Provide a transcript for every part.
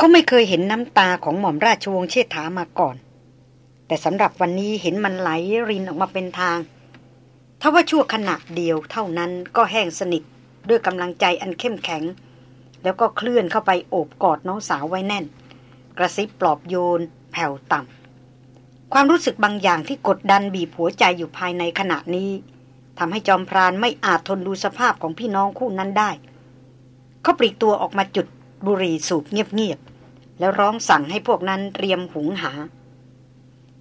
เขาไม่เคยเห็นน้ำตาของหม่อมราชวงศ์เชษฐามาก่อน แต่สำหรับวันนี้เห็นมันไหลรินออกมาเป็นทางถ้าว่าชั่วขณะเดียวเท่านั้นก็แห้งสนิทด้วยกำลังใจอันเข้มแข็ง แล้วก็เคลื่อนเข้าไปโอบกอดน้องสาวไว้แน่น กระซิบปลอบโยน แผ่วต่ำความรู้สึกบางอย่างที่กดดันบีบหัวใจอยู่ภายในขณะนี้ทำให้จอมพรานไม่อาจทนดูสภาพของพี่น้องคู่นั้นได้ เขาปลีกตัวออกมาจุด บุหรี่สูบเงียบๆ แล้วร้องสั่งให้พวกนั้นเตรียมหุงหา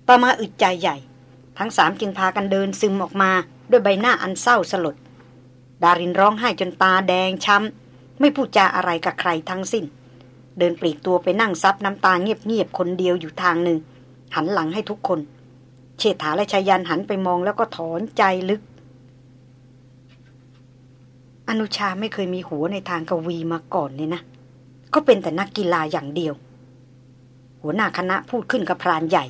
ต่อมาอึดใจใหญ่ ทั้งสามจึงพากันเดินซึมออกมาด้วยใบหน้าอันเศร้าสลด ดารินร้องไห้จนตาแดงช้ำ ไม่พูดจาอะไรกับใครทั้งสิ้น เดินปลีกตัวไปนั่งซับน้ำตาเงียบๆ คนเดียวอยู่ทางหนึ่ง หันหลังให้ทุกคน เชษฐาและชายันหันไปมองแล้วก็ถอนใจลึกอนุชาไม่เคยมีหัวในทางกวีมาก่อนเลยนะ ก็เป็นแต่นักกีฬาอย่างเดียว หัวหน้าคณะพูดขึ้นกับพรานใหญ่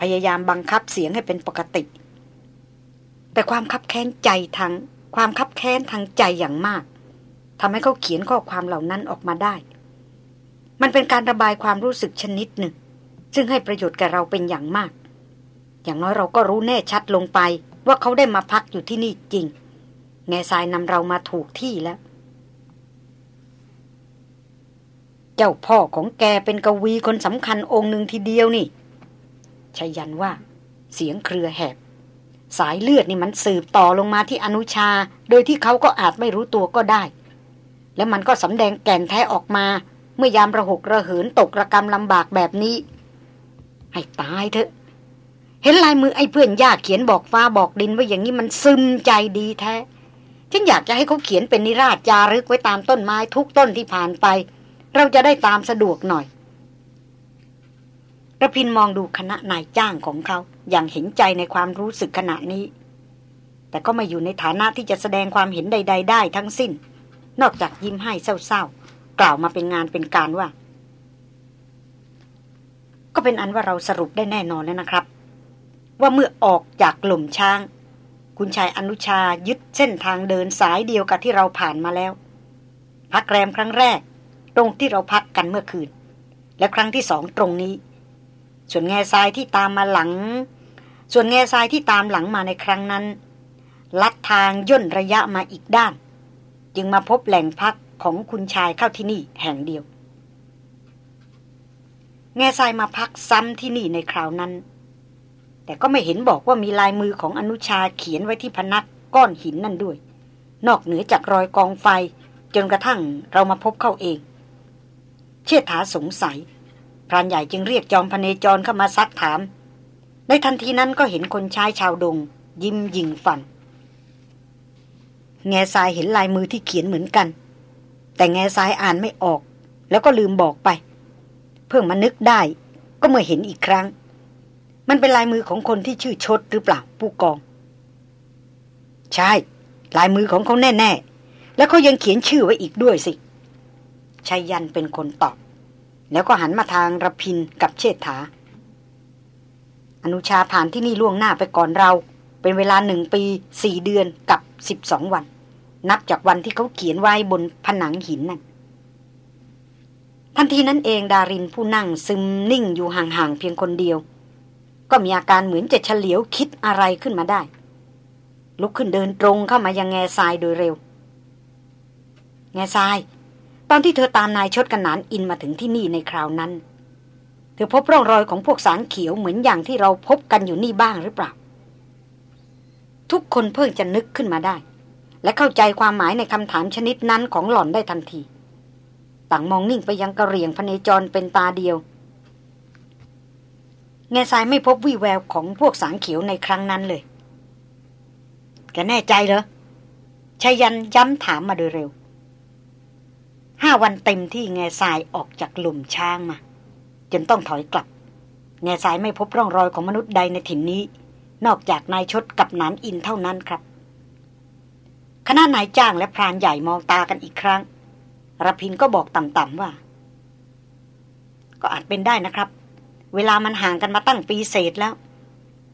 พยายามบังคับเสียงให้เป็นปกติ แต่ความคับแค้นใจทางความคับแค้นทางใจอย่างมากทำให้เขาเขียนข้อความเหล่านั้นออกมาได้ มันเป็นการระบายความรู้สึกชนิดหนึ่ง ซึ่งให้ประโยชน์แก่เราเป็นอย่างมาก อย่างน้อยเราก็รู้แน่ชัดลงไปว่าเขาได้มาพักอยู่ที่นี่จริง แง่ทรายนำเรามาถูกที่แล้ว เจ้าพ่อของแกเป็นกวีคนสำคัญองค์หนึ่งทีเดียวนี่ชัยยันว่า เสียงเครือแหบ สายเลือดนี่มันสืบต่อลงมาที่อนุชา โดยที่เขาก็อาจไม่รู้ตัวก็ได้ แล้วมันก็สำแดงแก่นแท้ออกมา เมื่อยามระหกระเหินตกระกรรมลำบากแบบนี้ ให้ตายเถอะ เห็นลายมือไอ้เพื่อนยากเขียนบอกฟ้าบอกดินว่าอย่างนี้มันซึมใจดีแท้ฉันอยากจะให้เขาเขียนเป็นนิราชจารึกไว้ตามต้นไม้ทุกต้นที่ผ่านไป เราจะได้ตามสะดวกหน่อยระพินมองดูคณะนายจ้างของเขา อย่างเห็นใจในความรู้สึกขณะนี้ แต่ก็ไม่อยู่ในฐานะที่จะแสดงความเห็นใด ๆ ได้ทั้งสิ้น นอกจากยิ้มให้เศร้าๆ กล่าวมาเป็นงานเป็นการว่า ก็เป็นอันว่าเราสรุปได้แน่นอนแล้วนะครับ ว่าเมื่อออกจากกลุ่มช้าง คุณชายอนุชายึดเส้นทางเดินสายเดียวกับที่เราผ่านมาแล้ว พักแรมครั้งแรก ตรงที่เราพักกันเมื่อคืน และครั้งที่สองตรงนี้ ส่วนแง่ทรายที่ตามมาหลัง ส่วนแง่ทรายที่ตามหลังมาในครั้งนั้น ลัดทางย่นระยะมาอีกด้าน จึงมาพบแหล่งพักของคุณชายเข้าที่นี่แห่งเดียว แง่ทรายมาพักซ้ำที่นี่ในคราวนั้น แต่ก็ไม่เห็นบอกว่ามีลายมือของอนุชาเขียนไว้ที่พนักก้อนหินนั่นด้วย นอกเหนือจากรอยกองไฟจนกระทั่งเรามาพบเข้าเอง เชิดถาสงสัย พรานใหญ่จึงเรียกจอมพเนจรเข้ามาซักถาม ในทันทีนั้นก็เห็นคนชายชาวดง ยิ้มยิงฟัน แง่ทรายเห็นลายมือที่เขียนเหมือนกัน แต่แง่ทรายอ่านไม่ออก แล้วก็ลืมบอกไป เพิ่งมานึกได้ก็เมื่อเห็นอีกครั้ง มันเป็นลายมือของคนที่ชื่อชดหรือเปล่าผู้กอง ใช่ ลายมือของเขาแน่ ๆ แล้วเขายังเขียนชื่อไว้อีกด้วยสิ ชายันเป็นคนตอบ แล้วก็หันมาทางระพินกับเชษฐา อนุชาผ่านที่นี่ล่วงหน้าไปก่อนเรา เป็นเวลาหนึ่งปีสี่เดือนกับสิบสองวัน นับจากวันที่เขาเขียนไว้บนผนังหินนั่นทันทีนั้นเองดารินผู้นั่งซึมนิ่งอยู่ห่างๆเพียงคนเดียว ก็มีอาการเหมือนจะเฉลียวคิดอะไรขึ้นมาได้ ลุกขึ้นเดินตรงเข้ามายังแง่ทรายโดยเร็ว แง่ทราย ตอนที่เธอตามนายชดกันนานอินมาถึงที่นี่ในคราวนั้น เธอพบร่องรอยของพวกสารเขียวเหมือนอย่างที่เราพบกันอยู่นี่บ้างหรือเปล่า ทุกคนเพิ่งจะนึกขึ้นมาได้ และเข้าใจความหมายในคำถามชนิดนั้นของหล่อนได้ทันที ต่างมองนิ่งไปยังกระเรียงพเนจรเป็นตาเดียวแง่ทรายไม่พบวี่แววของพวกสารเขียวในครั้งนั้นเลย แกแน่ใจเหรอชายันย้ำถามมาโดยเร็ว ห้าวันเต็มที่แง่ทรายออกจากหลุมช้างมา จนต้องถอยกลับ แง่ทรายไม่พบร่องรอยของมนุษย์ใดในถิ่นนี้ นอกจากนายชดกับนานอินเท่านั้นครับคณะนายจ้างและพรานใหญ่มองตากันอีกครั้งรพินก็บอกต่ำๆว่า ก็อาจเป็นได้นะครับ เวลามันห่างกันมาตั้งปีเศษแล้ว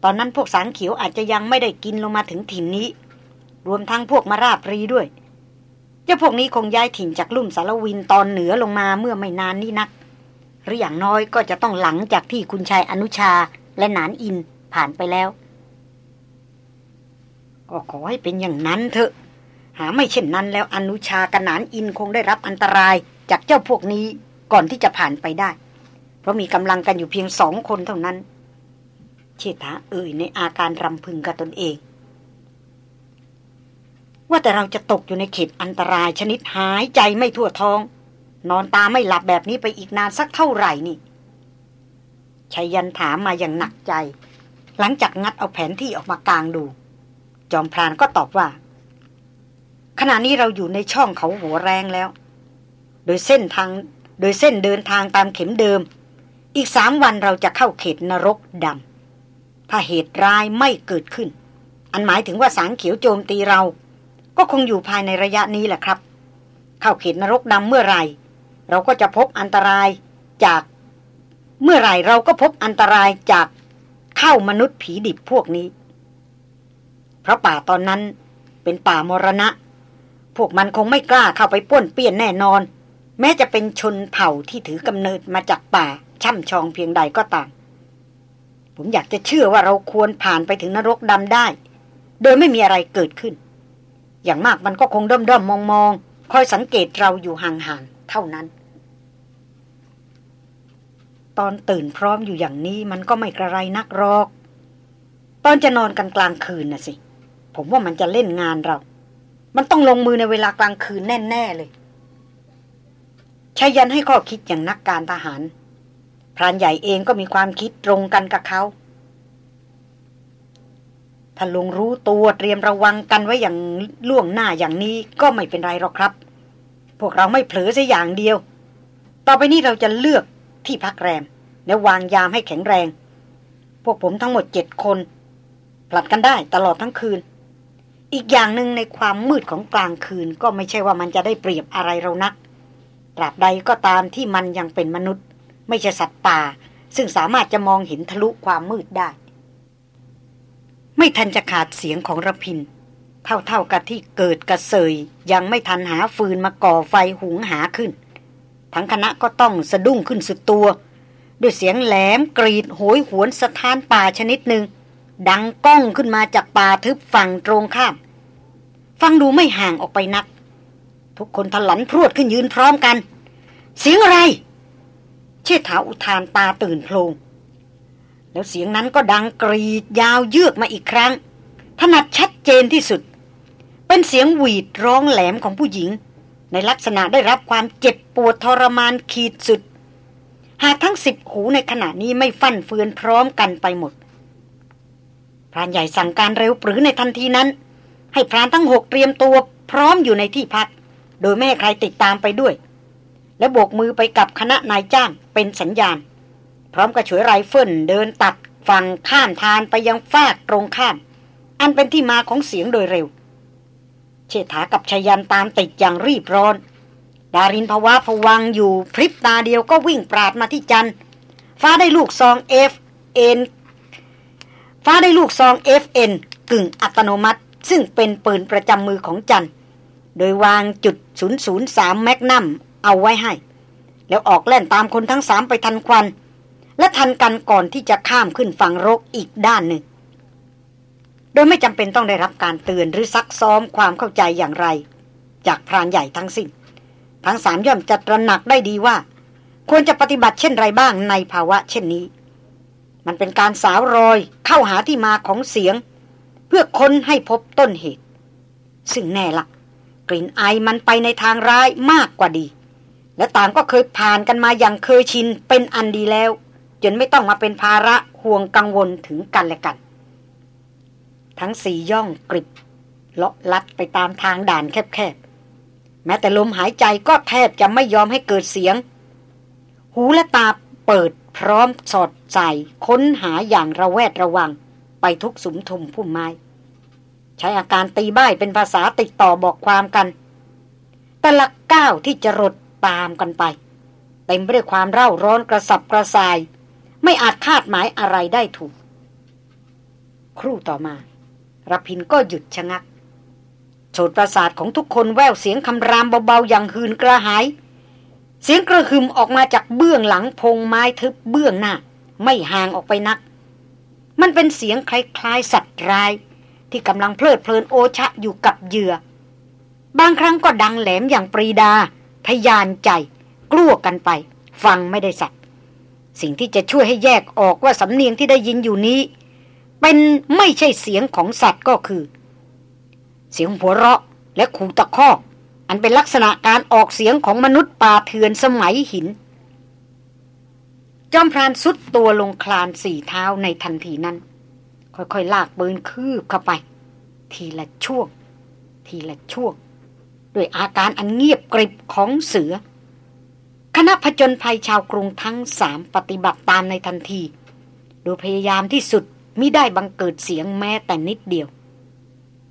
ตอนนั้นพวกสางเขียวอาจจะยังไม่ได้กินลงมาถึงถิ่นนี้ รวมทั้งพวกมาราบรีด้วย เจ้าพวกนี้คงย้ายถิ่นจากลุ่มสารวินตอนเหนือลงมาเมื่อไม่นานนี้นัก หรืออย่างน้อยก็จะต้องหลังจากที่คุณชายอนุชาและนานอินผ่านไปแล้วก็ขอให้เป็นอย่างนั้นเถอะ หาไม่เช่นนั้นแล้วอนุชากับนานอินคงได้รับอันตรายจากเจ้าพวกนี้ก่อนที่จะผ่านไปได้ เพราะมีกำลังกันอยู่เพียงสองคนเท่านั้น เชษฐาเอ่ยในอาการรำพึงกับตนเอง ว่าแต่เราจะตกอยู่ในเขตอันตรายชนิดหายใจไม่ทั่วท้อง นอนตาไม่หลับแบบนี้ไปอีกนานสักเท่าไหร่นี่ชัยยันถามมาอย่างหนักใจ หลังจากงัดเอาแผนที่ออกมากลางดู จอมพรานก็ตอบว่า ขณะนี้เราอยู่ในช่องเขาหัวแรงแล้ว โดยเส้นทาง โดยเส้นเดินทางตามเข็มเดิม อีกสามวันเราจะเข้าเขตนรกดำถ้าเหตุร้ายไม่เกิดขึ้น อันหมายถึงว่าสางเขียวโจมตีเรา ก็คงอยู่ภายในระยะนี้แหละครับ เข้าเขตนรกดำเมื่อไรเราก็จะพบอันตรายจาก เมื่อไรเราก็พบอันตรายจากเข้ามนุษย์ผีดิบพวกนี้ เพราะป่าตอนนั้นเป็นป่ามรณะ พวกมันคงไม่กล้าเข้าไปป้วนเปี้ยนแน่นอน แม้จะเป็นชนเผ่าที่ถือกำเนิดมาจากป่าช่ำชองเพียงใดก็ตาม ผมอยากจะเชื่อว่าเราควรผ่านไปถึงนรกดำได้ โดยไม่มีอะไรเกิดขึ้น อย่างมากมันก็คงด้อมด้อมมองมองคอยสังเกตเราอยู่ห่างๆเท่านั้น ตอนตื่นพร้อมอยู่อย่างนี้มันก็ไม่กระไรนักรอก ตอนจะนอนกันกลางคืนน่ะสิ ผมว่ามันจะเล่นงานเรา มันต้องลงมือในเวลากลางคืนแน่ ๆเลยชายันให้ข้อคิดอย่างนักการทหาร พรานใหญ่เองก็มีความคิดตรงกันกับเขา ถ้าลุงรู้ตัวเตรียมระวังกันไว้อย่างล่วงหน้าอย่างนี้ก็ไม่เป็นไรหรอกครับ พวกเราไม่เผลอสัอย่างเดียว ต่อไปนี้เราจะเลือกที่พักแรม และวางยามให้แข็งแรง พวกผมทั้งหมดเจ็ดคน ผลัดกันได้ตลอดทั้งคืน อีกอย่างหนึ่งในความมืดของกลางคืนก็ไม่ใช่ว่ามันจะได้เปรียบอะไรเรานักตราบใดก็ตามที่มันยังเป็นมนุษย์ ไม่ใช่สัตว์ป่า ซึ่งสามารถจะมองเห็นทะลุความมืดได้ ไม่ทันจะขาดเสียงของระพิน เท่าๆกับที่เกิดกระเสยยังไม่ทันหาฟืนมาก่อไฟหุงหาขึ้น ทั้งคณะก็ต้องสะดุ้งขึ้นสุดตัว ด้วยเสียงแหลมกรีดโหยหวนสถานป่าชนิดหนึ่ง ดังก้องขึ้นมาจากป่าทึบฝั่งตรงข้าม ฟังดูไม่ห่างออกไปนัก ทุกคนถลันพรวดขึ้นยืนพร้อมกัน เสียงอะไร เชษฐาอุทานตาตื่นโพลง แล้วเสียงนั้นก็ดังกรีดยาวเยือกมาอีกครั้ง ถนัดชัดเจนที่สุด เป็นเสียงหวีดร้องแหลมของผู้หญิง ในลักษณะได้รับความเจ็บปวดทรมานขีดสุด หากทั้งสิบหูในขณะนี้ไม่ฟั่นเฟือนพร้อมกันไปหมดพรานใหญ่สั่งการเร็วปรือในทันทีนั้น ให้พรานทั้งหกเตรียมตัวพร้อมอยู่ในที่พัก โดยไม่ให้ใครติดตามไปด้วย และโบกมือไปกับคณะนายจ้างเป็นสัญญาณ พร้อมกับฉวยไรเฟิลเดินตัดฝั่งข้ามธารไปยังฟากตรงข้าม อันเป็นที่มาของเสียงโดยเร็ว เชษฐากับชยันตามติดอย่างรีบร้อน ดารินพะวาพะวังอยู่พริบตาเดียวก็วิ่งปราดมาที่จัน คว้าได้ลูกซอง FNฟ้าได้ลูกซองเอฟเอ็นกึ่งอัตโนมัติ ซึ่งเป็นปืนประจำมือของจันโดยวางจุด 003 แมกนัมเอาไว้ให้ แล้วออกแล่นตามคนทั้งสามไปทันควัน และทันกันก่อนที่จะข้ามขึ้นฝั่งรกอีกด้านหนึ่ง โดยไม่จำเป็นต้องได้รับการเตือนหรือซักซ้อมความเข้าใจอย่างไร จากพรานใหญ่ทั้งสิ้น ทั้งสามย่อมจะตระหนักได้ดีว่า ควรจะปฏิบัติเช่นไรบ้างในภาวะเช่นนี้ มันเป็นการสาวรอยเข้าหาที่มาของเสียง เพื่อค้นให้พบต้นเหตุ ซึ่งแน่ละกลิ่นไอมันไปในทางร้ายมากกว่าดี และต่างก็เคยผ่านกันมาอย่างเคยชินเป็นอันดีแล้ว จนไม่ต้องมาเป็นภาระห่วงกังวลถึงกันและกัน ทั้งสี่ย่องกริบเลาะลัดไปตามทางด่านแคบๆ แม้แต่ลมหายใจก็แทบจะไม่ยอมให้เกิดเสียง หูและตาเปิดพร้อมสอดใส่ค้นหาอย่างระแวดระวังไปทุกสุมทุมพุ่มไม้ ใช้อาการตีใบ้เป็นภาษาติดต่อบอกความกันแต่ละก้าวที่จะรดตามกันไปเต็มไปด้วยความเร่าร้อนกระสับกระส่าย ไม่อาจคาดหมายอะไรได้ถูก ครู่ต่อมารพินก็หยุดชะงักโฉดประสาทของทุกคนแววเสียงคำรามเบาๆอย่างหืนกระหาย เสียงกระหึมออกมาจากเบื้องหลังพงไม้ทึบเบื้องหน้า ไม่ห่างออกไปนัก มันเป็นเสียงคล้ายๆ สัตว์ร้าย ที่กำลังเพลิดเพลินโอชะอยู่กับเหยื่อ บางครั้งก็ดังแหลมอย่างปรีดา ทยานใจ กลัวกันไป ฟังไม่ได้สัต สิ่งที่จะช่วยให้แยกออกว่าสำเนียงที่ได้ยินอยู่นี้ เป็นไม่ใช่เสียงของสัตว์ก็คือ เสียงหัวเราะและขู่ตะคอกอันเป็นลักษณะการออกเสียงของมนุษย์ป่าเถื่อนสมัยหิน จอมพรานสุดตัวลงคลานสี่เท้าในทันทีนั้น ค่อยๆลากปืนคืบเข้าไป ทีละช่วง ทีละช่วง ด้วยอาการอันเงียบกริบของเสือ คณะผจญภัยชาวกรุงทั้งสามปฏิบัติตามในทันที โดยพยายามที่สุดมิได้บังเกิดเสียงแม้แต่นิดเดียว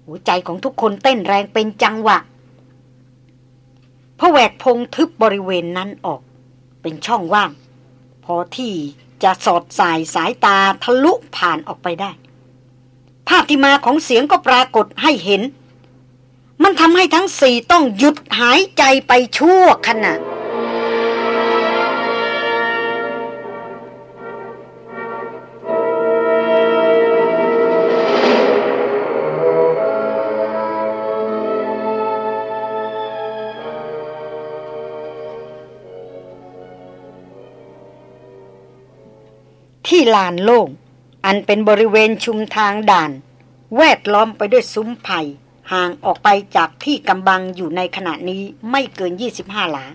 หัวใจของทุกคนเต้นแรงเป็นจังหวะพระแหวกพงทึบบริเวณนั้นออก เป็นช่องว่าง พอที่จะสอดสายสายตาทะลุผ่านออกไปได้ ภาพที่มาของเสียงก็ปรากฏให้เห็น มันทำให้ทั้งสี่ต้องหยุดหายใจไปชั่วขณะ ลานโล่งอันเป็นบริเวณชุมทางด่าน แวดล้อมไปด้วยซุ้มไผ่ห่างออกไปจากที่กำบังอยู่ในขณะนี้ไม่เกิน 25 หลา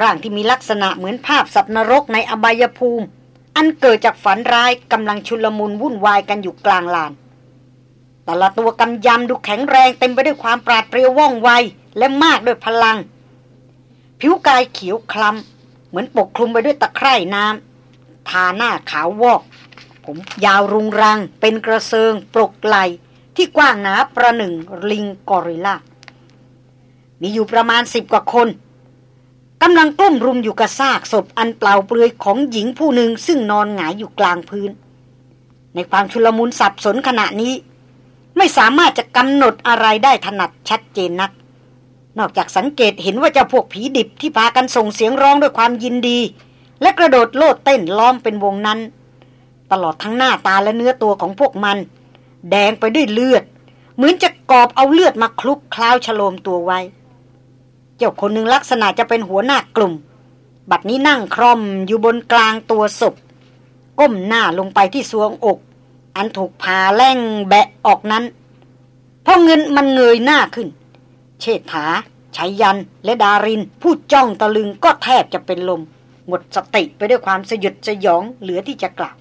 ร่างที่มีลักษณะเหมือนภาพสัตว์นรกในอบายภูมิ อันเกิดจากฝันร้ายกำลังชุลมุนวุ่นวายกันอยู่กลางลาน แต่ละตัวกำยำดูแข็งแรงเต็มไปด้วยความปราดเปรียวว่องไว และมากด้วยพลัง ผิวกายเขียวคล้ำเหมือนปกคลุมไปด้วยตะไคร่น้ำ ทาหน้าขาววอก ผมยาวรุงรัง เป็นกระเซิงปลกไหลที่กว้างหนาประหนึ่งลิงกอริลลามีอยู่ประมาณสิบกว่าคนกำลังกลุ้มรุมอยู่กับซากศพอันเปล่าเปลือยของหญิงผู้หนึ่งซึ่งนอนหงายอยู่กลางพื้น ในความชุลมุนสับสนขณะนี้ ไม่สามารถจะกำหนดอะไรได้ถนัดชัดเจนนัก นอกจากสังเกตเห็นว่าเจ้าพวกผีดิบที่พากันส่งเสียงร้องด้วยความยินดี และกระโดดโลดเต้นล้อมเป็นวงนั้น ตลอดทั้งหน้าตาและเนื้อตัวของพวกมัน แดงไปด้วยเลือด เหมือนจะกอบเอาเลือดมาคลุกคล้าวฉโลมตัวไว้ เจ้าคนหนึ่งลักษณะจะเป็นหัวหน้ากลุ่ม บัดนี้นั่งคร่อมอยู่บนกลางตัวศพ ก้มหน้าลงไปที่สวงอก อันถูกผ่าแล่งแบะออกนั้นพอเงินมันเงยหน้าขึ้น เชษฐาชัยยันและดาริน ผู้จ้องตะลึงก็แทบจะเป็นลม หมดสติไปด้วยความสยดสยองเหลือที่จะกล่าว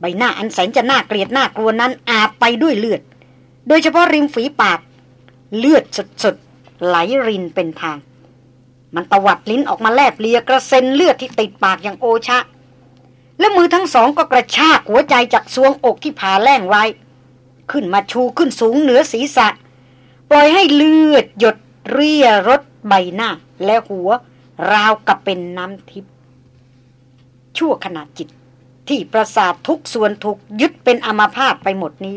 ใบหน้าอันแสนจะน่าเกลียดน่ากลัวนั้นอาบไปด้วยเลือด โดยเฉพาะริมฝีปาก เลือดสดๆไหลรินเป็นทาง มันตวัดลิ้นออกมาแลบเลียกระเซ็นเลือดที่ติดปากอย่างโอชะ และมือทั้งสองก็กระชากหัวใจจากซวงอกที่ผ่าแล่งไว้ ขึ้นมาชูขึ้นสูงเหนือศีรษะ ปล่อยให้เลือดหยดเรียรถใบหน้าและหัว ราวกับเป็นน้ำทิพย์ชั่วขณะจิตที่ประสาททุกส่วนถูกยึดเป็นอมาพาตไปหมดนี้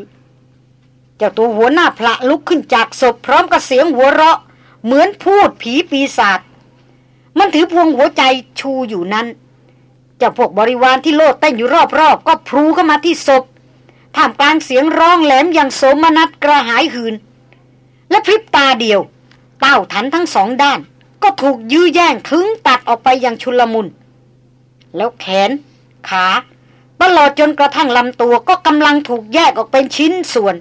เจ้าตัวหัวหน้าพระลุกขึ้นจากศพพร้อมกับเสียงหัวเราะ เหมือนพูดผีปีศาจมันถือพวงหัวใจชูอยู่นั้นเจ้าพวกบริวารที่โลดเต้นอยู่รอบๆก็พลูเข้ามาที่ศพท่ามกลางเสียงร้องแหลมอย่างโสมนัสกระหายหืน และพริบตาเดียว เต้าทันทั้งสองด้าน ก็ถูกยื้อแย่งคึงตัดออกไปอย่างชุลมุน แล้วแขน ขาตลอดจนกระทั่งลำตัวก็กำลังถูกแยกออกเป็นชิ้นส่วน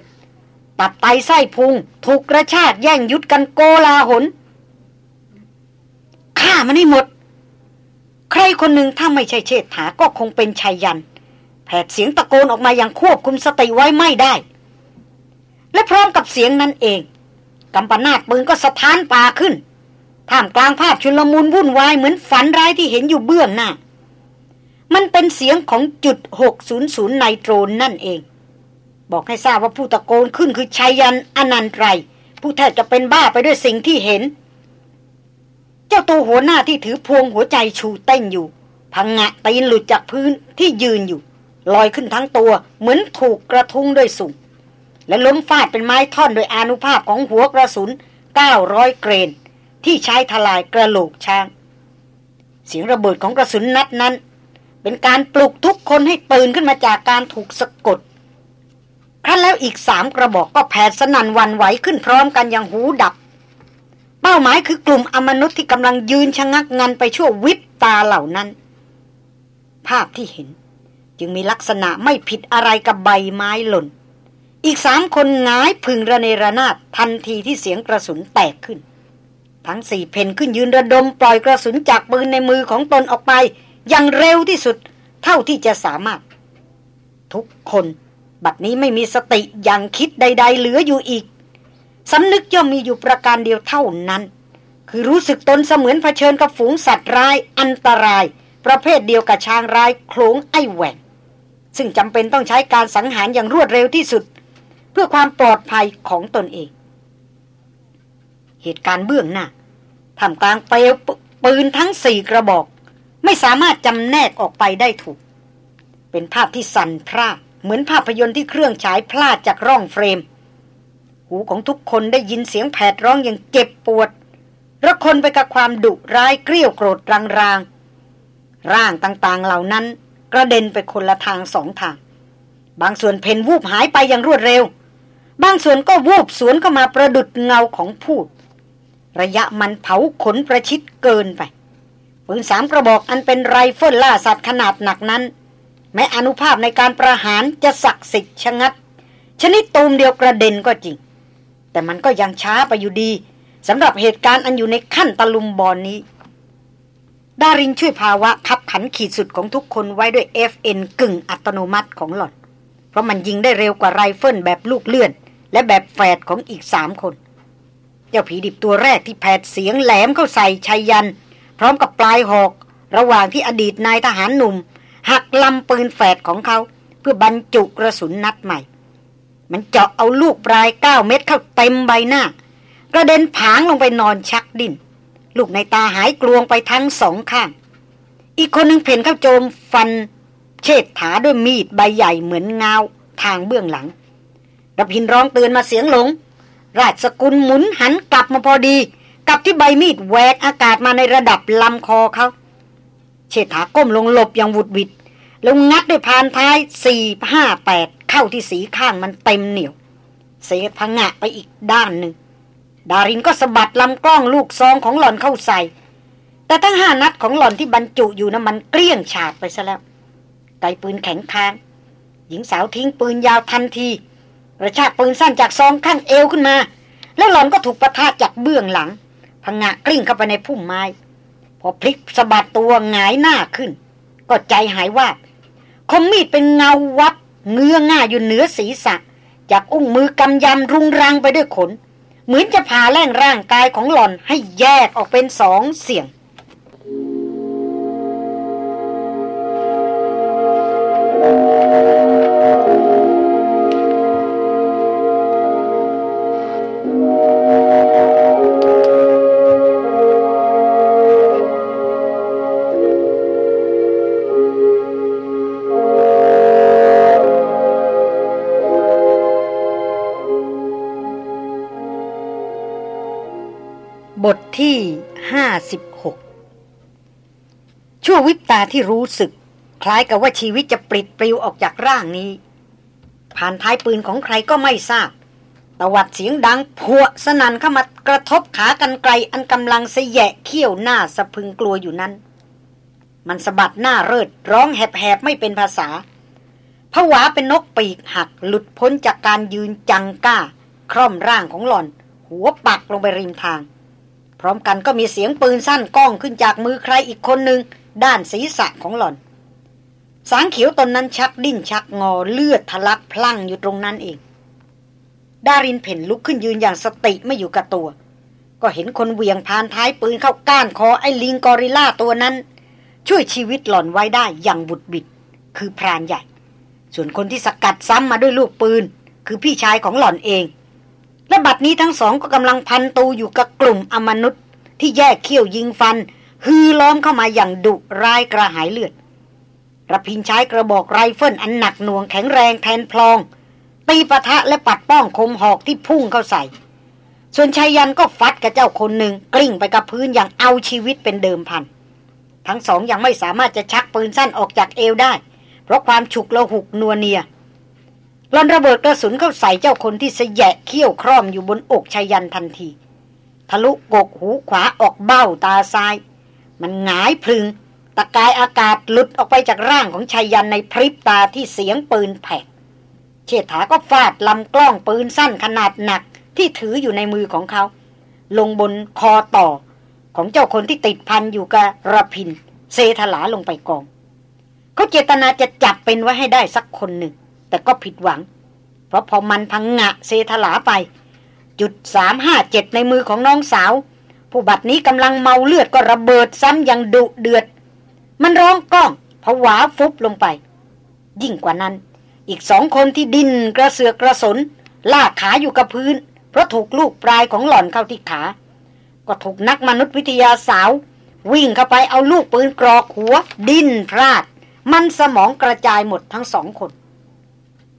ตัดไตไส้พุง ถูกกระชากแย่งยุดกันโกลาหนฆ่ามันให้หมด ใครคนหนึ่งถ้าไม่ใช่เชษฐาก็คงเป็นชายยัน แผดเสียงตะโกนออกมาอย่างควบคุมสติไว้ไม่ได้ และพร้อมกับเสียงนั้นเองกำปนาตปืนก็สะท้านป่าขึ้น ท่ามกลางภาพชุลมุนวุ่นวายเหมือนฝันร้ายที่เห็นอยู่เบื้องหน้า มันเป็นเสียงของจุด 600 ไนโตรนนั่นเอง บอกให้ทราบว่าผู้ตะโกนขึ้นคือชัยยันอนันตรายผู้แทบจะเป็นบ้าไปด้วยสิ่งที่เห็น เจ้าตัวหัวหน้าที่ถือพวงหัวใจชูเต้นอยู่ พังงะตีนหลุดจากพื้นที่ยืนอยู่ ลอยขึ้นทั้งตัวเหมือนถูกกระทุ้งด้วยสุ่มและล้มฟาดเป็นไม้ท่อนโดยอนุภาพของหัวกระสุน900เกรน ที่ใช้ทลายกระโหลกช้าง เสียงระเบิดของกระสุนนัดนั้น เป็นการปลุกทุกคนให้ตื่นขึ้นมาจากการถูกสะกดครั้นแล้วอีกสามกระบอกก็แผดสนั่นวันไหวขึ้นพร้อมกันอย่างหูดับ เป้าหมายคือกลุ่มอมนุษย์ที่กำลังยืนชะงักงันไปชั่ววิบตาเหล่านั้น ภาพที่เห็นจึงมีลักษณะไม่ผิดอะไรกับใบไม้หล่น อีกสามคนงายพึงระเนระนาดทันทีที่เสียงกระสุนแตกขึ้น ทั้งสี่เพนขึ้นยืนระดมปล่อยกระสุนจากปืนในมือของตนออกไป อย่างเร็วที่สุด เท่าที่จะสามารถ ทุกคน บัดนี้ไม่มีสติอย่างคิดใด ๆ เหลืออยู่อีกสำนึกย่อมมีอยู่ประการเดียวเท่านั้น คือรู้สึกตนเสมือนเผชิญกับฝูงสัตว์ร้ายอันตราย ประเภทเดียวกับช้างร้ายโขลงไอแหวงซึ่งจำเป็นต้องใช้การสังหารอย่างรวดเร็วที่สุด เพื่อความปลอดภัยของตนเอง เหตุการณ์เบื้องหน้า ทำกลางเปลวปืนทั้งสี่กระบอก ไม่สามารถจำแนกออกไปได้ถูก เป็นภาพที่สั่นพร่าเหมือนภาพยนตร์ที่เครื่องฉายพลาดจากร่องเฟรม หูของทุกคนได้ยินเสียงแผดร้องอย่างเจ็บปวดระคนไปกับความดุร้ายเกลี้ยวโกรธรางร่างต่างๆเหล่านั้น กระเด็นไปคนละทางสองทาง บางส่วนเพนวูบหายไปอย่างรวดเร็ว บางส่วนก็วูบสวนเข้ามาประดุจเงาของภูต ระยะมันเผาขนประชิดเกินไปปืนสามกระบอกอันเป็นไรเฟิลล่าสัตว์ขนาดหนักนั้น แม้อานุภาพในการประหารจะศักดิ์สิทธิ์ชะงัด ชนิดตูมเดียวกระเด็นก็จริง แต่มันก็ยังช้าไปอยู่ดีสำหรับเหตุการณ์อันอยู่ในขั้นตะลุมบอนนี้ ดารินช่วยภาวะขับขันขีดสุดของทุกคนไว้ด้วย FN กึ่งอัตโนมัติของหล่อน เพราะมันยิงได้เร็วกว่าไรเฟิลแบบลูกเลื่อน และแบบแฝดของอีกสามคน เจ้าผีดิบตัวแรกที่แผดเสียงแหลมเข้าใส่ไชยยันต์ พร้อมกับปลายหอก ระหว่างที่อดีตนายทหารหนุ่ม หักลำปืนแฝดของเขา เพื่อบรรจุกระสุนนัดใหม่ มันเจาะเอาลูกปรายเก้าเม็ดเข้าเต็มใบหน้ากระเด็นผางลงไปนอนชักดิ้นลูกนัยน์ตาหายกลวงไปทั้งสองข้าง อีกคนหนึ่งเพ่นเข้าโจมฟัน เชิดถาด้วยมีดใบใหญ่เหมือนเงาทางเบื้องหลังระพินร้องเตือนมาเสียงหลง ราชสกุลหมุนหันกลับมาพอดี กับที่ใบมีดแหวกอากาศมาในระดับลำคอเขาเชษฐาก้มลงหลบอย่างวุดวิดแล้วงัดด้วยพานท้ายสี่ห้าแปดเข้าที่สีข้างมันเต็มเหนียว เสพังะไปอีกด้านหนึ่ง ดารินก็สะบัดลำกล้องลูกซองของหล่อนเข้าใส่ แต่ทั้งห้านัดของหล่อนที่บรรจุอยู่นะั้นมันเกลี้ยงฉาดไปซะแล้วไกปืนแข็งค้าง หญิงสาวทิ้งปืนยาวทันที กระชากปืนสั้นจากซองข้างเอวขึ้นมา แล้วหล่อนก็ถูกประทาจากเบื้องหลัง พังงะกลิ้งเข้าไปในพุ่มไม้ พอพลิกสะบัดตัวหงายหน้าขึ้น ก็ใจหายว่าคมมีดเป็นเงาวับเงื้อง่าอยู่เหนือศีรษะ จากอุ้งมือกำยำรุงรังไปด้วยขน เหมือนจะผ่าแล่งร่างกายของหล่อนให้แยกออกเป็นสองเสี่ยง ชั่ววิบตาที่รู้สึก คล้ายกับว่าชีวิตจะปลิดปลิวออกจากร่างนี้ ผ่านท้ายปืนของใครก็ไม่ทราบตวัดเสียงดังพัวสนันเข้ามากระทบขากันไกลอันกำลังเสยะเขี้ยวหน้าสะพึงกลัวอยู่นั้น มันสะบัดหน้าเริดร้องแหบๆไม่เป็นภาษาผวาเป็นนกปีกหักหลุดพ้นจากการยืนจังก้า คร่อมร่างของหล่อน หัวปักลงไปริมทาง พร้อมกันก็มีเสียงปืนสั้นก้องขึ้นจากมือใครอีกคนหนึ่ง ด้านศีรษะของหล่อน สางเขียวตนนั้นชักดิ้นชักงอเลือดทะลักพลั่งอยู่ตรงนั้นเอง ดารินเพ่นลุกขึ้นยืนอย่างสติไม่อยู่กับตัว ก็เห็นคนเวียงพานท้ายปืนเข้าก้านคอไอ้ลิงกอริล่าตัวนั้น ช่วยชีวิตหล่อนไว้ได้อย่างบุดบิด คือพรานใหญ่ ส่วนคนที่สกัดซ้ำมาด้วยลูกปืน คือพี่ชายของหล่อนเอง และบัดนี้ทั้งสองก็กำลังพันตูอยู่กับกลุ่มอมนุษย์ที่แยกเขี้ยวยิงฟัน ฮือล้อมเข้ามาอย่างดุร้ายกระหายเลือดรพินทร์ใช้กระบอกไรเฟิลอันหนักหน่วงแข็งแรงแทนพลอง ตีปะทะและปัดป้องคมหอกที่พุ่งเข้าใส่ ส่วนไชยยันต์ก็ฟัดกับเจ้าคนหนึ่งกลิ้งไปกับพื้นอย่างเอาชีวิตเป็นเดิมพัน ทั้งสองยังไม่สามารถจะชักปืนสั้นออกจากเอวได้ เพราะความฉุกละหุกนัวเนียลอนระเบิดกระสุนเข้าใส่เจ้าคนที่เสยะเขี้ยวคร่อมอยู่บนอกชายันทันที ทะลุกกหูขวาออกเบ้าตาซ้าย มันหงายพึง ตะกายอากาศหลุดออกไปจากร่างของชายันในพริบตาที่เสียงปืนแผกเชษฐาก็ฟาดลำกล้องปืนสั้นขนาดหนักที่ถืออยู่ในมือของเขา ลงบนคอต่อของเจ้าคนที่ติดพันอยู่กับระพิน เซทลาลงไปกอง เขาเจตนาจะจับเป็นไว้ให้ได้สักคนหนึ่ง แต่ก็ผิดหวัง เพราะพอมันพังงะเซทลาไป จุดสามห้าเจ็ดในมือของน้องสาว ผู้บัดนี้กำลังเมาเลือดก็ระเบิดซ้ำอย่างดุเดือด มันร้องก้องผวาฟุบลงไป ยิ่งกว่านั้น อีกสองคนที่ดินกระเสือกกระสน ลากขาอยู่กับพื้น เพราะถูกลูกปลายของหล่อนเข้าที่ขา ก็ถูกนักมนุษยวิทยาสาว วิ่งเข้าไปเอาลูกปืนกรอกหัว ดิ้นพลาด มันสมองกระจายหมดทั้งสองคน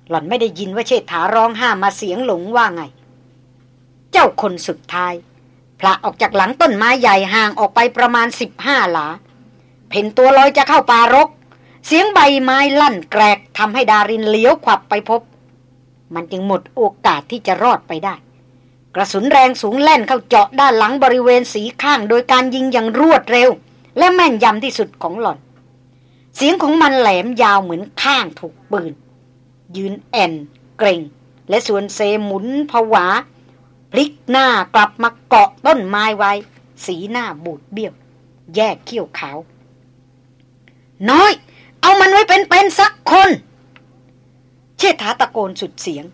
หล่อนไม่ได้ยินว่าเชษฐาร้องห้ามมาเสียงหลงว่าไง เจ้าคนสุดท้าย พระออกจากหลังต้นไม้ใหญ่ห่างออกไปประมาณสิบห้าหลา เพ่นตัวลอยจะเข้าป่ารก เสียงใบไม้ลั่นแกรกทำให้ดารินเลี้ยวขวับไปพบ มันจึงหมดโอกาสที่จะรอดไปได้ กระสุนแรงสูงแล่นเข้าเจาะด้านหลังบริเวณสีข้างโดยการยิงอย่างรวดเร็ว และแม่นยำที่สุดของหล่อน เสียงของมันแหลมยาวเหมือนข้างถูกปืน ยืนแอนเกรงและส่วนเซหมุนผวา พลิกหน้ากลับมาเกาะต้นไม้ไว้ สีหน้าบูดเบี้ยว แยกเขี้ยวขาว น้อย เอามันไว้เป็นๆสักคน เชษฐาตะโกนสุดเสียง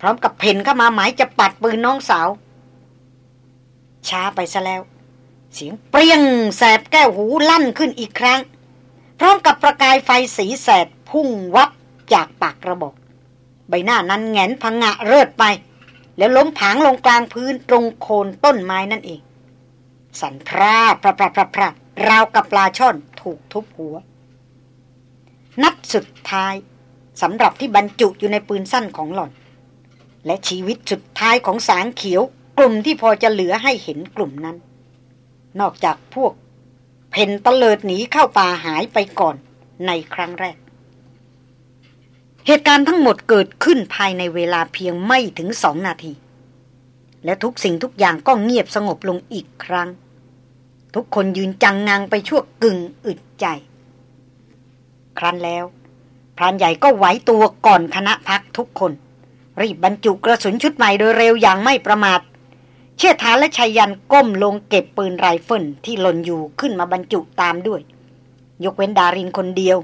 พร้อมกับเพ่นเข้ามาหมายจะปัดปืนน้องสาว ช้าไปซะแล้ว เสียงเปรี้ยงแสบแก้วหูลั่นขึ้นอีกครั้ง พร้อมกับประกายไฟสีแสดพุ่งวับจากปากกระบอก ใบหน้านั้นแงนพังงะเริดไป แล้วล้มผางลงกลางพื้นตรงโคนต้นไม้นั่นเอง สันพราพระพระพระพระราวกับปลาช่อนถูกทุบหัว นัดสุดท้ายสำหรับที่บรรจุอยู่ในปืนสั้นของหล่อน และชีวิตสุดท้ายของสางเขียว กลุ่มที่พอจะเหลือให้เห็นกลุ่มนั้น นอกจากพวก เพนตะเลิดหนีเข้าป่าหายไปก่อนในครั้งแรก เหตุการณ์ทั้งหมดเกิดขึ้นภายในเวลาเพียงไม่ถึงสองนาที และทุกสิ่งทุกอย่างก็เงียบสงบลงอีกครั้ง ทุกคนยืนจังงังไปชั่วกึ่งอึดใจ ครั้นแล้ว พรานใหญ่ก็ไหวตัวก่อนคณะพรรคทุกคน รีบบรรจุกระสุนชุดใหม่โดยเร็วอย่างไม่ประมาท เชษฐาและไชยยันต์ก้มลงเก็บปืนไรเฟิลที่หล่นอยู่ขึ้นมาบรรจุตามด้วย ยกเว้นดารินคนเดียว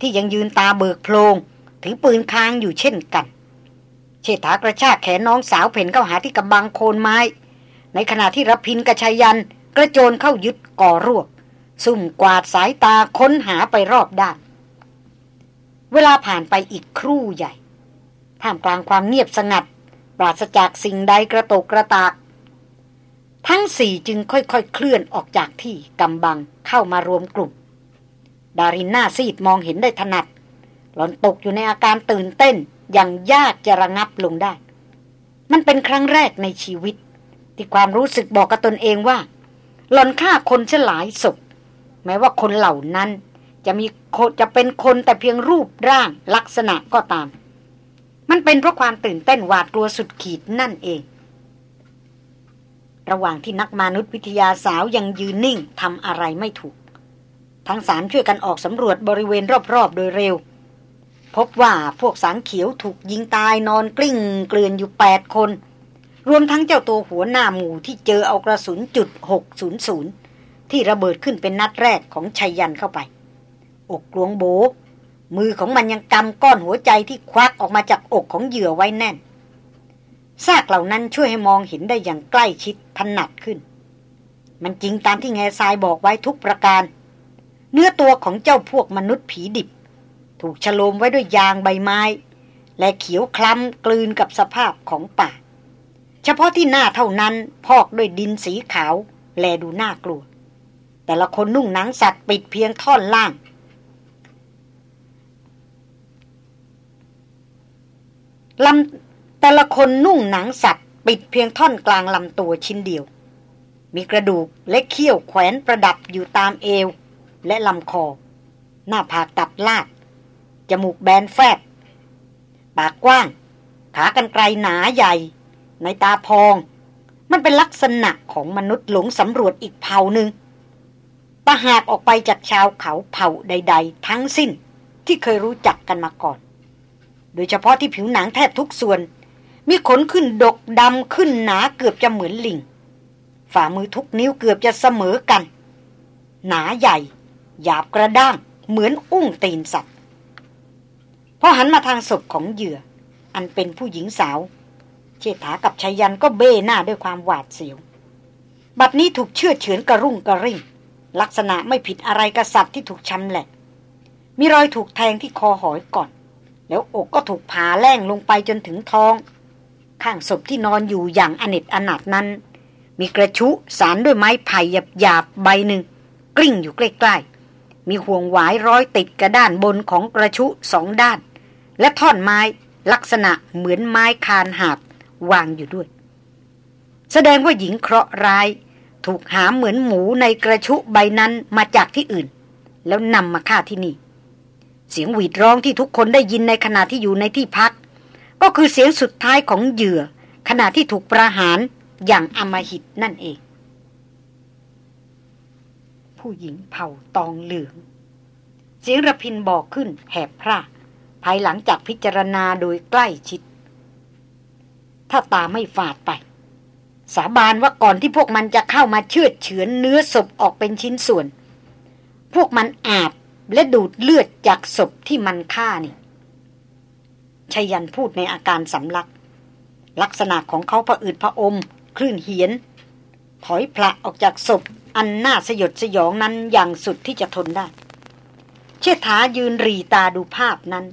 ที่ยังยืนตาเบิกโพลง ถือปืนค้างอยู่เช่นกัน เชษฐากระชากแขนน้องสาวเผ่นเข้าหาที่กำบังโคนไม้ ในขณะที่รพินกับชัยยัน กระโจนเข้ายึดก่อรวบซุ่มกวาดสายตาค้นหาไปรอบด้าน เวลาผ่านไปอีกครู่ใหญ่ท่ามกลางความเงียบสงัด ปราศจากสิ่งใดกระโตกกระตาก ทั้งสี่จึงค่อยๆ เคลื่อนออกจากที่กำบังเข้ามารวมกลุ่ม ดารินหน้าซีดมองเห็นได้ถนัด หลอนตกอยู่ในอาการตื่นเต้น อย่างยากจะระงับลงได้ มันเป็นครั้งแรกในชีวิต ที่ความรู้สึกบอกกับตนเองว่า หลอนฆ่าคนเฉลายศพแม้ว่าคนเหล่านั้น จะมีจะเป็นคนแต่เพียงรูปร่างลักษณะก็ตาม มันเป็นเพราะความตื่นเต้นหวาดกลัวสุดขีดนั่นเองระหว่างที่นักมนุษยวิทยาสาวยังยืนนิ่งทำอะไรไม่ถูก ทั้งสามช่วยกันออกสำรวจบริเวณรอบๆ โดยเร็ว พบว่าพวกสางเขียวถูกยิงตายนอนกลิ้งเกลื่อนอยู่แปดคน รวมทั้งเจ้าตัวหัวหน้าหมู่ที่เจอเอากระสุนจุดหกศูนย์ศูนย์ที่ระเบิดขึ้นเป็นนัดแรกของชัยยันเข้าไป อกกลวงโบ มือของมันยังกำก้อนหัวใจที่ควักออกมาจากอกของเหยื่อไว้แน่นซากเหล่านั้นช่วยให้มองเห็นได้อย่างใกล้ชิดถนัดขึ้น มันจริงตามที่แง่ทรายบอกไว้ทุกประการ เนื้อตัวของเจ้าพวกมนุษย์ผีดิบ ถูกฉโลมไว้ด้วยยางใบไม้ และเขียวคล้ำกลืนกับสภาพของป่า เฉพาะที่หน้าเท่านั้นพอกด้วยดินสีขาว แลดูน่ากลัว แต่ละคนนุ่งหนังสัตว์ปิดเพียงท่อนล่างลำแต่ละคนนุ่งหนังสัตว์ปิดเพียงท่อนกลางลำตัวชิ้นเดียว มีกระดูกและเขี้ยวแขวนประดับอยู่ตามเอว และลำคอ หน้าผากตัดลาด จมูกแบนแฟบ ปากกว้าง ขากรรไกรหนาใหญ่ ในตาพอง มันเป็นลักษณะของมนุษย์หลงสำรวจอีกเผ่าหนึ่งตะหากออกไปจากชาวเขาเผ่าใด ๆ ทั้งสิ้นที่เคยรู้จักกันมาก่อน โดยเฉพาะที่ผิวหนังแทบทุกส่วน มีขนขึ้นดกดำขึ้นหนาเกือบจะเหมือนลิง ฝ่ามือทุกนิ้วเกือบจะเสมอกัน หนาใหญ่ หยาบกระด้างเหมือนอุ้งตีนสัตว์ พอหันมาทางศพของเหยื่อ อันเป็นผู้หญิงสาว เชษฐากับชายันก็เบ้หน้าด้วยความหวาดเสียว บัดนี้ถูกเชื่อเฉือนกระรุ่งกระริ่ง ลักษณะไม่ผิดอะไรกับสัตว์ที่ถูกชำแหละ มีรอยถูกแทงที่คอหอยก่อน แล้วอกก็ถูกผ่าแล่งลงไปจนถึงท้อง ข้างศพที่นอนอยู่อย่างอเนจอนาถนั้น มีกระชุสารด้วยไม้ไผ่หยาบๆใบหนึ่งกลิ้งอยู่ใกล้ๆ มีห่วงหวายร้อยติดกระด้านบนของกระชุสองด้าน และท่อนไม้ลักษณะเหมือนไม้คานหาบวางอยู่ด้วย แสดงว่าหญิงเคราะห์ร้าย ถูกหามเหมือนหมูในกระชุใบนั้นมาจากที่อื่น แล้วนำมาฆ่าที่นี่ เสียงหวีดร้องที่ทุกคนได้ยินในขณะที่อยู่ในที่พัก ก็คือเสียงสุดท้ายของเหยื่อ ขณะที่ถูกประหารอย่างอมหิตนั่นเอง ผู้หญิงเผ่าตองเหลือง เสียงระพินบอกขึ้นแหบพร่าภายหลังจากพิจารณาโดยใกล้ชิด ถ้าตาไม่ฝาดไป สาบานว่าก่อนที่พวกมันจะเข้ามาเชือดเฉือนเนื้อศพออกเป็นชิ้นส่วน พวกมันอาบและดูดเลือดจากศพที่มันฆ่านี่ชยันพูดในอาการสำลัก ลักษณะของเขาผะอืดผะอม คลื่นเหียน ถอยพละออกจากศพ อันน่าสยดสยองนั้นอย่างสุดที่จะทนได้ เชษฐายืนรีตาดูภาพนั้น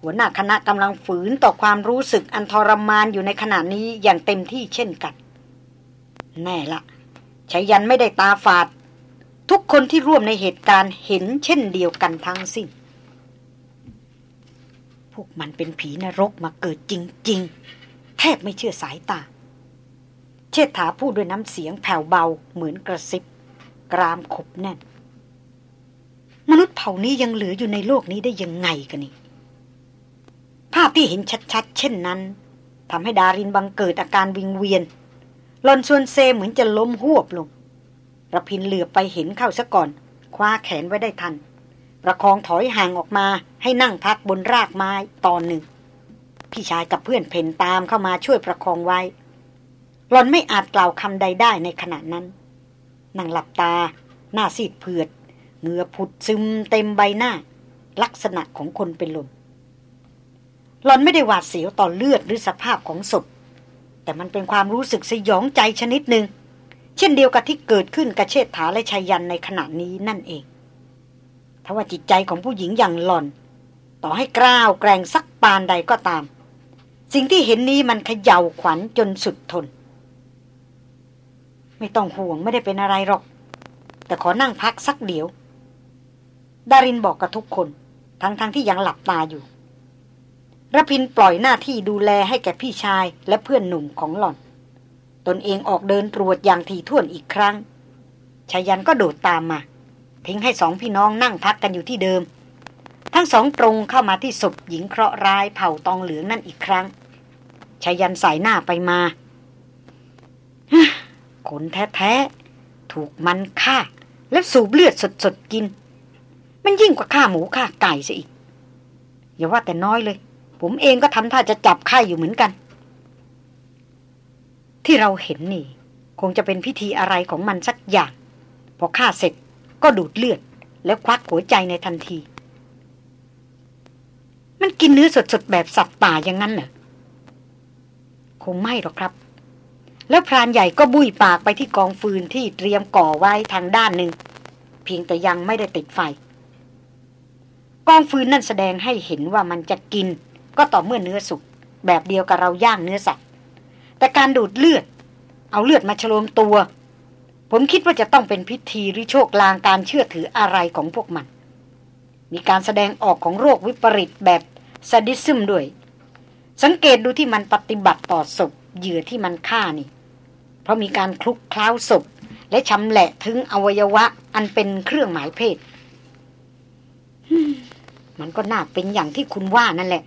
หัวหน้าคณะกำลังฝืนต่อความรู้สึกอันทรมานอยู่ในขณะนี้อย่างเต็มที่เช่นกัน แน่ละชายันไม่ได้ตาฝาด ทุกคนที่ร่วมในเหตุการณ์เห็นเช่นเดียวกันทั้งสิ้น พวกมันเป็นผีนรกมาเกิดจริง ๆ แทบไม่เชื่อสายตา เชษฐาพูดด้วยน้ำเสียงแผ่วเบาเหมือนกระซิบ กรามขบแน่น มนุษย์เผ่านี้ยังเหลืออยู่ในโลกนี้ได้ยังไงกันนี่ ภาพที่เห็นชัดๆ เช่นนั้นทำให้ดารินบังเกิดอาการวิงเวียนหลอนส่วนเซเหมือนจะล้มหวบลงระพินเหลือไปเห็นเข้าซะก่อน คว้าแขนไว้ได้ทัน ประคองถอยห่างออกมาให้นั่งพักบนรากไม้ตอนหนึ่ง พี่ชายกับเพื่อนเพนตามเข้ามาช่วยประคองไว้ หลอนไม่อาจกล่าวคำใดได้ในขณะนั้นนั่งหลับตา หน้าซีดเผือดเหงื่อผุดซึมเต็มใบหน้า ลักษณะของคนเป็นลมหลอนไม่ได้หวาดเสียวต่อเลือดหรือสภาพของศพ แต่มันเป็นความรู้สึกสยองใจชนิดหนึ่ง เช่นเดียวกับที่เกิดขึ้นกับเชษฐาและชายันในขณะนี้นั่นเองถ้าว่าจิตใจของผู้หญิงอย่างหล่อน ต่อให้กล้าวแกร่งสักปานใดก็ตาม สิ่งที่เห็นนี้มันเขย่าขวัญจนสุดทน ไม่ต้องห่วงไม่ได้เป็นอะไรหรอก แต่ขอนั่งพักสักเดี๋ยว ดารินบอกกับทุกคน ทั้งๆทที่ยังหลับตาอยู่ระพินปล่อยหน้าที่ดูแลให้แก่พี่ชายและเพื่อนหนุ่มของหล่อน ตนเองออกเดินตรวจอย่างถี่ถ้วนอีกครั้งชายันก็โดดตามมา ทิ้งให้สองพี่น้องนั่งพักกันอยู่ที่เดิม ทั้งสองตรงเข้ามาที่ศพหญิงเคราะห์ร้ายเผ่าตองเหลืองนั่นอีกครั้งชายันสายหน้าไปมา ขนแท้ๆ ถูกมันฆ่า แล้วสูบเลือดสดๆกิน มันยิ่งกว่าฆ่าหมูฆ่าไก่ซะอีก อย่าว่าแต่น้อยเลย ผมเองก็ทำท่าจะจับไข่อยู่เหมือนกัน ที่เราเห็นนี่ คงจะเป็นพิธีอะไรของมันสักอย่าง พอฆ่าเสร็จก็ดูดเลือด แล้วควักหัวใจในทันที มันกินเนื้อสดๆแบบสัตว์ป่าอย่างนั้นเหรอคงไม่หรอกครับ แล้วพรานใหญ่ก็บุยปากไปที่กองฟืนที่เตรียมก่อไว้ทางด้านหนึ่ง เพียงแต่ยังไม่ได้ติดไฟ กองฟืนนั่นแสดงให้เห็นว่ามันจะกิน ก็ต่อเมื่อเนื้อสุกแบบเดียวกับเราย่างเนื้อสัตว์ แต่การดูดเลือด เอาเลือดมาฉโลมตัว ผมคิดว่าจะต้องเป็นพิธีหรือโชคลางการเชื่อถืออะไรของพวกมัน มีการแสดงออกของโรควิปริตแบบซาดิซึมด้วย สังเกตดูที่มันปฏิบัติต่อศพเหยื่อที่มันฆ่านี่ เพราะมีการคลุกคล้าศพ และชำแหละถึงอวัยวะ อันเป็นเครื่องหมายเพศ มันก็น่าเป็นอย่างที่คุณว่านั่นแหละ